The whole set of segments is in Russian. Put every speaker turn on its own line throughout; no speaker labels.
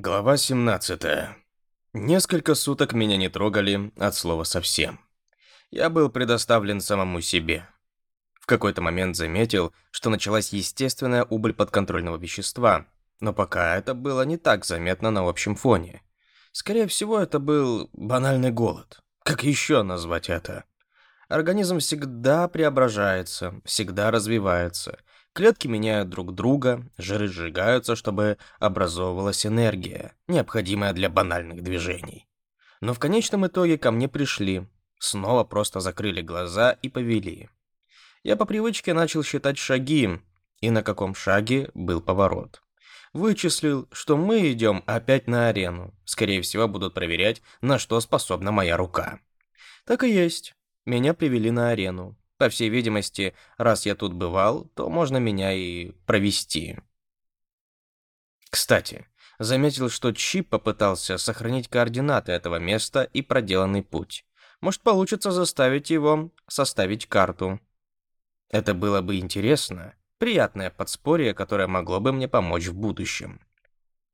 Глава 17. Несколько суток меня не трогали от слова совсем. Я был предоставлен самому себе. В какой-то момент заметил, что началась естественная убыль подконтрольного вещества, но пока это было не так заметно на общем фоне. Скорее всего, это был банальный голод. Как еще назвать это? Организм всегда преображается, всегда развивается – Клетки меняют друг друга, жиры сжигаются, чтобы образовывалась энергия, необходимая для банальных движений. Но в конечном итоге ко мне пришли, снова просто закрыли глаза и повели. Я по привычке начал считать шаги, и на каком шаге был поворот. Вычислил, что мы идем опять на арену. Скорее всего, будут проверять, на что способна моя рука. Так и есть. Меня привели на арену. По всей видимости, раз я тут бывал, то можно меня и провести. Кстати, заметил, что Чип попытался сохранить координаты этого места и проделанный путь. Может, получится заставить его составить карту. Это было бы интересно, приятное подспорье, которое могло бы мне помочь в будущем.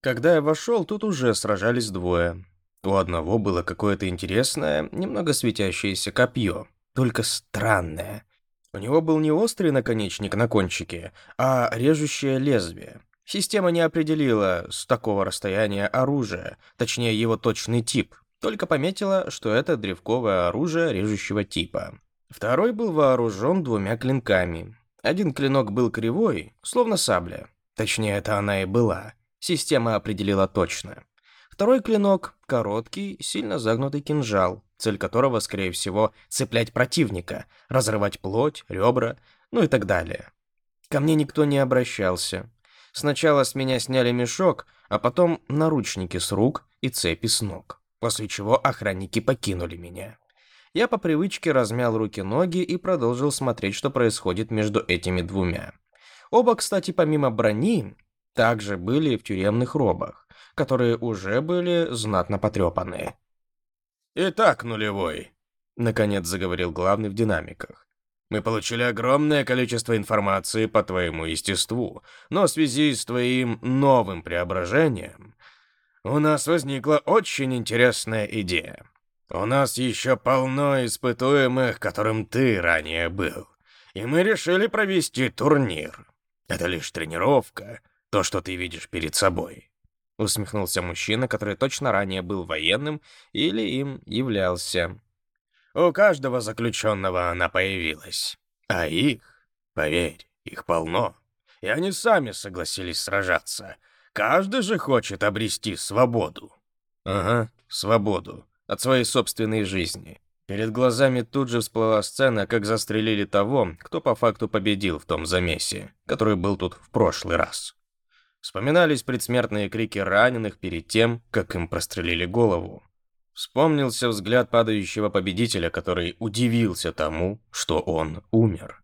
Когда я вошел, тут уже сражались двое. У одного было какое-то интересное, немного светящееся копье, только странное. У него был не острый наконечник на кончике, а режущее лезвие. Система не определила с такого расстояния оружие, точнее его точный тип, только пометила, что это древковое оружие режущего типа. Второй был вооружен двумя клинками. Один клинок был кривой, словно сабля. Точнее, это она и была. Система определила точно. Второй клинок — короткий, сильно загнутый кинжал, цель которого, скорее всего, цеплять противника, разрывать плоть, ребра, ну и так далее. Ко мне никто не обращался. Сначала с меня сняли мешок, а потом наручники с рук и цепи с ног, после чего охранники покинули меня. Я по привычке размял руки-ноги и продолжил смотреть, что происходит между этими двумя. Оба, кстати, помимо брони, также были в тюремных робах, которые уже были знатно потрепанные.
Итак, нулевой», — наконец заговорил главный в динамиках. «Мы получили огромное количество информации по твоему естеству, но в связи с твоим новым преображением у нас возникла очень интересная идея. У нас еще полно испытуемых, которым ты ранее был, и мы решили провести турнир. Это лишь тренировка, то, что ты видишь перед собой. Усмехнулся мужчина, который точно ранее был военным или им являлся. У каждого заключенного она появилась. А их, поверь, их полно. И они сами согласились сражаться. Каждый же хочет обрести свободу.
Ага, свободу. От своей собственной жизни. Перед глазами тут же всплыла сцена, как застрелили того, кто по факту победил в том замесе, который был тут в прошлый раз. Вспоминались предсмертные крики раненых перед тем, как им прострелили голову. Вспомнился взгляд падающего победителя, который удивился тому, что он умер.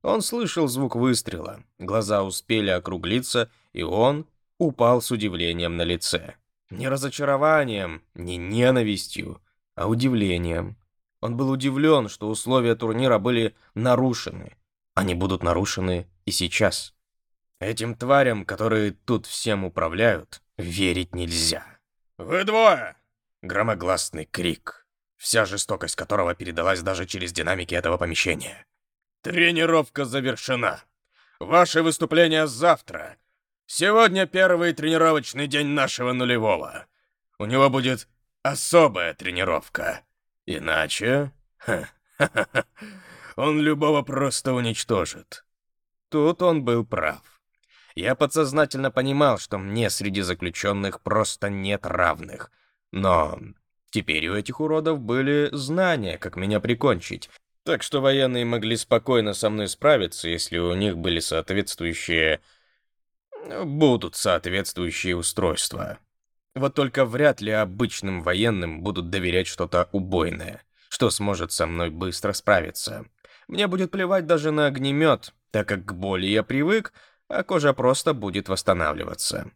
Он слышал звук выстрела, глаза успели округлиться, и он упал с удивлением на лице. Не разочарованием, не ненавистью, а удивлением. Он был удивлен, что условия турнира были нарушены. Они будут нарушены и сейчас. Этим тварям, которые тут всем управляют, верить нельзя.
«Вы двое!» — громогласный крик, вся жестокость которого передалась даже через динамики этого помещения. «Тренировка завершена. Ваше выступление завтра. Сегодня первый тренировочный день нашего нулевого. У него будет особая тренировка. Иначе... Ха -ха -ха он любого просто уничтожит».
Тут он был прав. Я подсознательно понимал, что мне среди заключенных просто нет равных. Но теперь у этих уродов были знания, как меня прикончить. Так что военные могли спокойно со мной справиться, если у них были соответствующие... Будут соответствующие устройства. Вот только вряд ли обычным военным будут доверять что-то убойное, что сможет со мной быстро справиться. Мне будет плевать даже на огнемет, так как к боли я привык, а кожа просто будет восстанавливаться.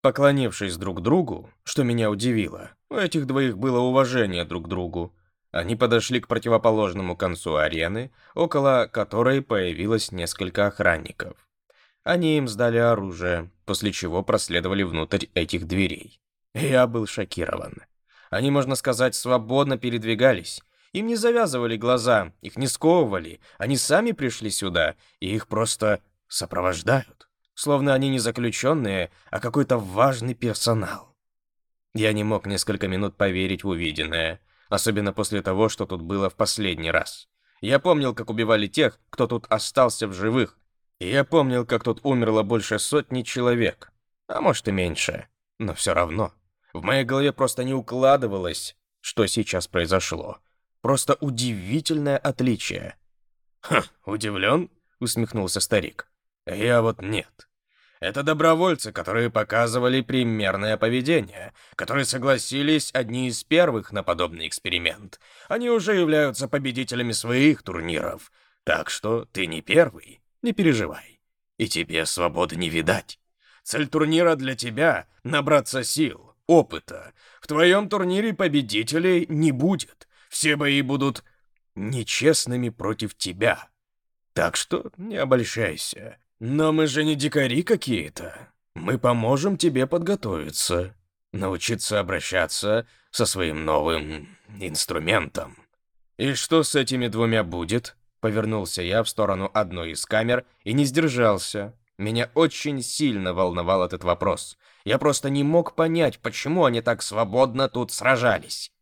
Поклонившись друг другу, что меня удивило, у этих двоих было уважение друг к другу, они подошли к противоположному концу арены, около которой появилось несколько охранников. Они им сдали оружие, после чего проследовали внутрь этих дверей. Я был шокирован. Они, можно сказать, свободно передвигались. Им не завязывали глаза, их не сковывали. Они сами пришли сюда, и их просто сопровождают, словно они не заключенные, а какой-то важный персонал. Я не мог несколько минут поверить в увиденное, особенно после того, что тут было в последний раз. Я помнил, как убивали тех, кто тут остался в живых, и я помнил, как тут умерло больше сотни человек, а может и меньше, но все равно. В моей голове просто не укладывалось, что сейчас произошло. Просто удивительное отличие.
«Ха, удивлен?» — усмехнулся старик. Я вот нет. Это добровольцы, которые показывали примерное поведение, которые согласились одни из первых на подобный эксперимент. Они уже являются победителями своих турниров. Так что ты не первый, не переживай. И тебе свободы не видать. Цель турнира для тебя — набраться сил, опыта. В твоем турнире победителей не будет. Все бои будут нечестными против тебя. Так что не обольщайся. Но мы же не дикари какие-то. Мы поможем тебе подготовиться, научиться обращаться со своим новым инструментом.
И что с этими двумя будет? Повернулся я в сторону одной из камер и не сдержался. Меня очень сильно волновал этот вопрос. Я просто не мог понять, почему они так свободно тут сражались.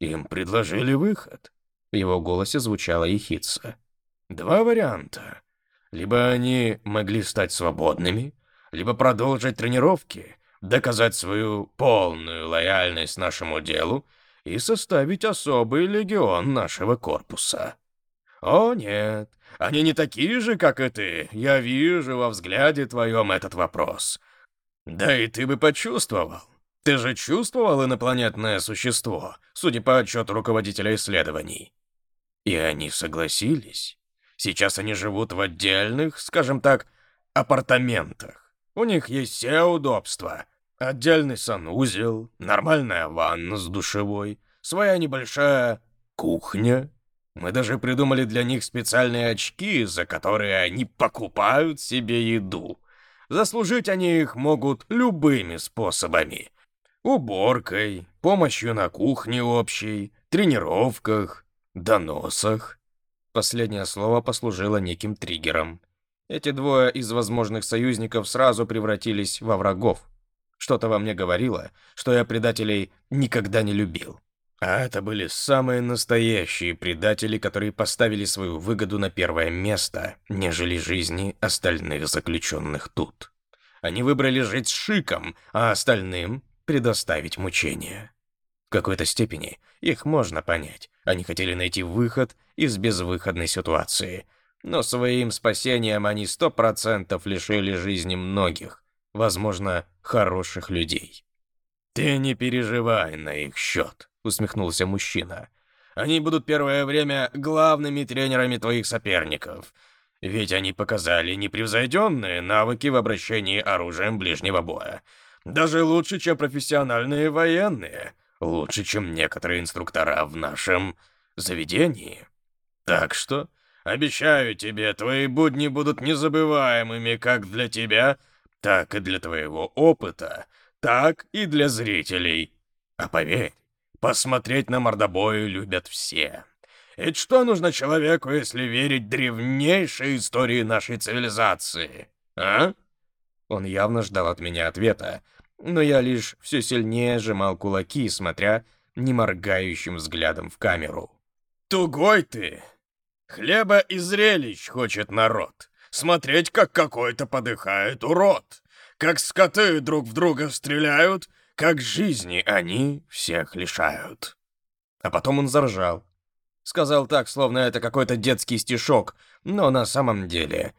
Им предложили выход.
В его голосе звучала ехидца.
Два варианта. Либо они могли стать свободными, либо продолжить тренировки, доказать свою полную лояльность нашему делу и составить особый легион нашего корпуса. О нет, они не такие же, как и ты. Я вижу во взгляде твоем этот вопрос. Да и ты бы почувствовал. Ты же чувствовал инопланетное существо, судя по отчету руководителя исследований. И они согласились. Сейчас они живут в отдельных, скажем так, апартаментах. У них есть все удобства. Отдельный санузел, нормальная ванна с душевой, своя небольшая кухня. Мы даже придумали для них специальные очки, за которые они покупают себе еду. Заслужить они их могут любыми способами. Уборкой, помощью на кухне общей, тренировках, доносах.
Последнее слово послужило неким триггером. Эти двое из возможных союзников сразу превратились во врагов. Что-то во мне говорило, что я предателей никогда не любил. А это были самые настоящие предатели, которые поставили свою выгоду на первое место, нежели жизни остальных заключенных тут. Они выбрали жить с шиком, а остальным предоставить мучения. В какой-то степени их можно понять. Они хотели найти выход из безвыходной ситуации. Но своим спасением они сто процентов лишили жизни многих, возможно, хороших людей.
«Ты не переживай на их счет», — усмехнулся мужчина. «Они будут первое время главными тренерами твоих соперников, ведь они показали непревзойденные навыки в обращении оружием ближнего боя. Даже лучше, чем профессиональные военные» лучше, чем некоторые инструктора в нашем заведении. Так что, обещаю тебе, твои будни будут незабываемыми как для тебя, так и для твоего опыта, так и для зрителей. А поверь, посмотреть на мордобою любят все. Ведь что нужно человеку, если верить древнейшей истории нашей цивилизации, а?
Он явно ждал от меня ответа, но я лишь все сильнее сжимал кулаки, смотря неморгающим взглядом в камеру.
«Тугой ты!» Хлеба и зрелищ хочет народ. Смотреть, как какой-то подыхает урод. Как скоты друг в друга стреляют, как жизни они всех лишают.
А потом он заржал. Сказал так, словно это какой-то детский стишок, но на самом деле...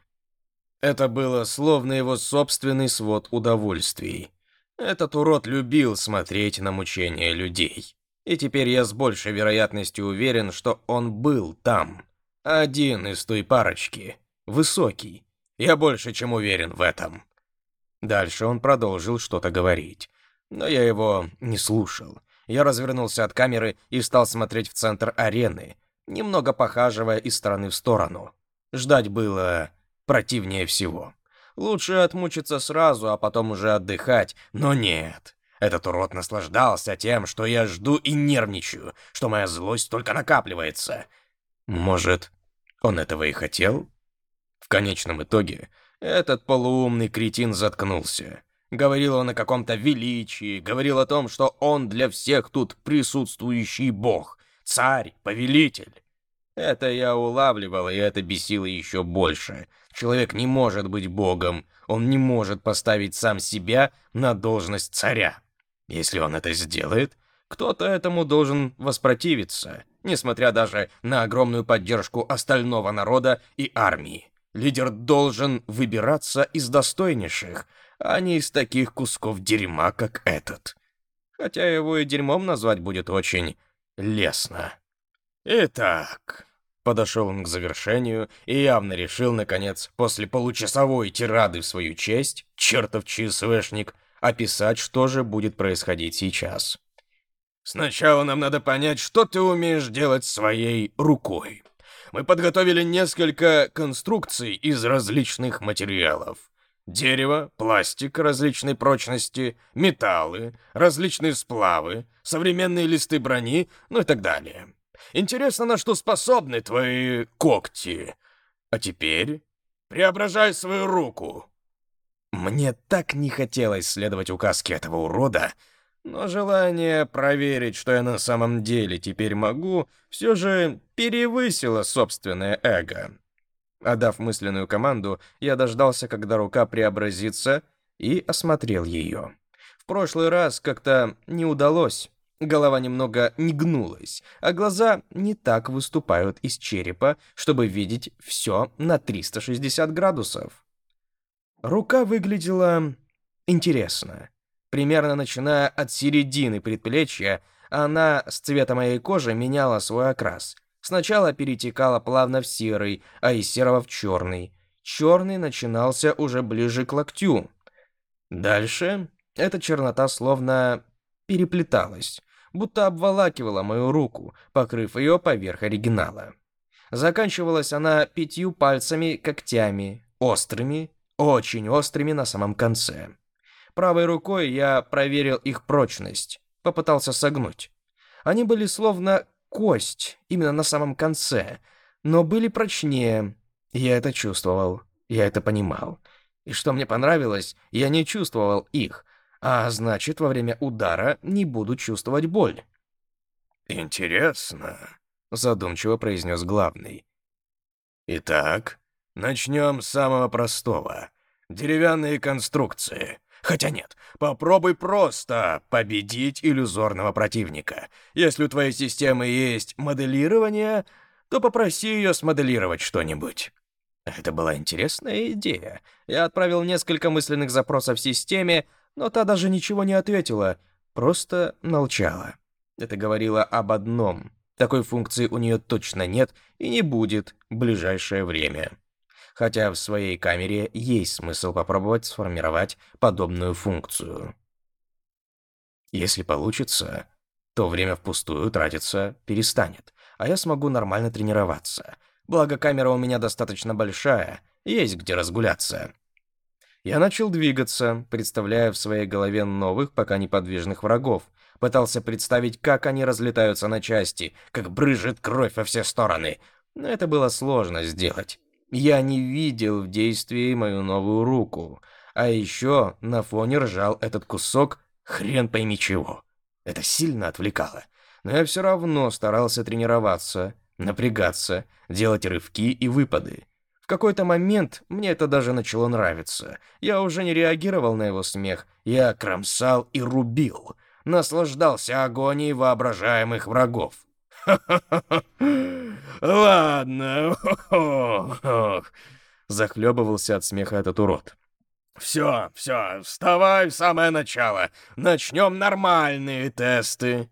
Это было словно его собственный свод удовольствий. Этот урод любил смотреть на мучения людей. И теперь я с большей вероятностью уверен, что он был там, один из той парочки. Высокий. Я больше чем уверен в этом». Дальше он продолжил что-то говорить. Но я его не слушал. Я развернулся от камеры и стал смотреть в центр арены, немного похаживая из стороны в сторону. Ждать было противнее всего.
Лучше отмучиться сразу, а потом уже отдыхать, но нет. Этот урод наслаждался тем, что я жду и нервничаю, что моя злость только накапливается. Может, он этого и хотел? В конечном итоге, этот полуумный кретин заткнулся. Говорил он о каком-то величии, говорил о том, что он для всех тут присутствующий бог, царь, повелитель. Это я улавливал, и это бесило еще больше. Человек не может быть богом, он не может поставить сам себя на должность царя. Если он это сделает, кто-то этому должен воспротивиться — несмотря даже на огромную поддержку остального народа и армии. Лидер должен выбираться из достойнейших, а не из таких кусков дерьма, как этот. Хотя его и дерьмом назвать будет очень лестно. Итак, подошел он к завершению и явно решил, наконец, после получасовой тирады в свою честь, чертов ЧСВшник, описать, что же будет происходить сейчас. Сначала нам надо понять, что ты умеешь делать своей рукой. Мы подготовили несколько конструкций из различных материалов. Дерево, пластик различной прочности, металлы, различные сплавы, современные листы брони, ну и так далее. Интересно, на что способны твои когти. А теперь преображай свою руку. Мне так не хотелось следовать указке этого урода, но желание проверить, что я на самом деле теперь могу, все же перевысило собственное эго. Отдав мысленную команду, я дождался, когда рука преобразится, и осмотрел ее. В прошлый раз как-то не удалось. Голова немного не гнулась, а глаза не так выступают из черепа, чтобы видеть все на 360 градусов. Рука выглядела интересно. Примерно начиная от середины предплечья, она с цвета моей кожи меняла свой окрас. Сначала перетекала плавно в серый, а из серого в черный. Черный начинался уже ближе к локтю. Дальше эта чернота словно переплеталась, будто обволакивала мою руку, покрыв ее поверх оригинала. Заканчивалась она пятью пальцами-когтями, острыми, очень острыми на самом конце правой рукой я проверил их прочность, попытался согнуть. Они были словно кость, именно на самом конце, но были прочнее. Я это чувствовал, я это понимал. И что мне понравилось, я не чувствовал их, а значит, во время удара не буду чувствовать боль. «Интересно», — задумчиво произнес главный. «Итак, начнем с самого простого. Деревянные конструкции. Хотя нет, попробуй просто победить иллюзорного противника. Если у твоей системы есть моделирование, то попроси ее смоделировать что-нибудь. Это была интересная идея. Я отправил несколько мысленных запросов системе, но та даже ничего не ответила, просто молчала. Это говорило об одном. Такой функции у нее точно нет и не будет в ближайшее время хотя в своей камере есть смысл попробовать сформировать подобную функцию. Если получится, то время впустую тратиться перестанет, а я смогу нормально тренироваться. Благо камера у меня достаточно большая, есть где разгуляться. Я начал двигаться, представляя в своей голове новых, пока неподвижных врагов. Пытался представить, как они разлетаются на части, как брызжет кровь во все стороны. Но это было сложно сделать. Я не видел в действии мою новую руку. А еще на фоне ржал этот кусок хрен пойми чего. Это сильно отвлекало. Но я все равно старался тренироваться, напрягаться, делать рывки и выпады. В какой-то момент мне это даже начало нравиться. Я уже не реагировал на его смех, я кромсал и рубил. Наслаждался агонией воображаемых врагов. «Ха-ха-ха-ха!» «Ладно, захлебывался от смеха этот урод. «Все, все, вставай в самое начало. Начнем нормальные тесты».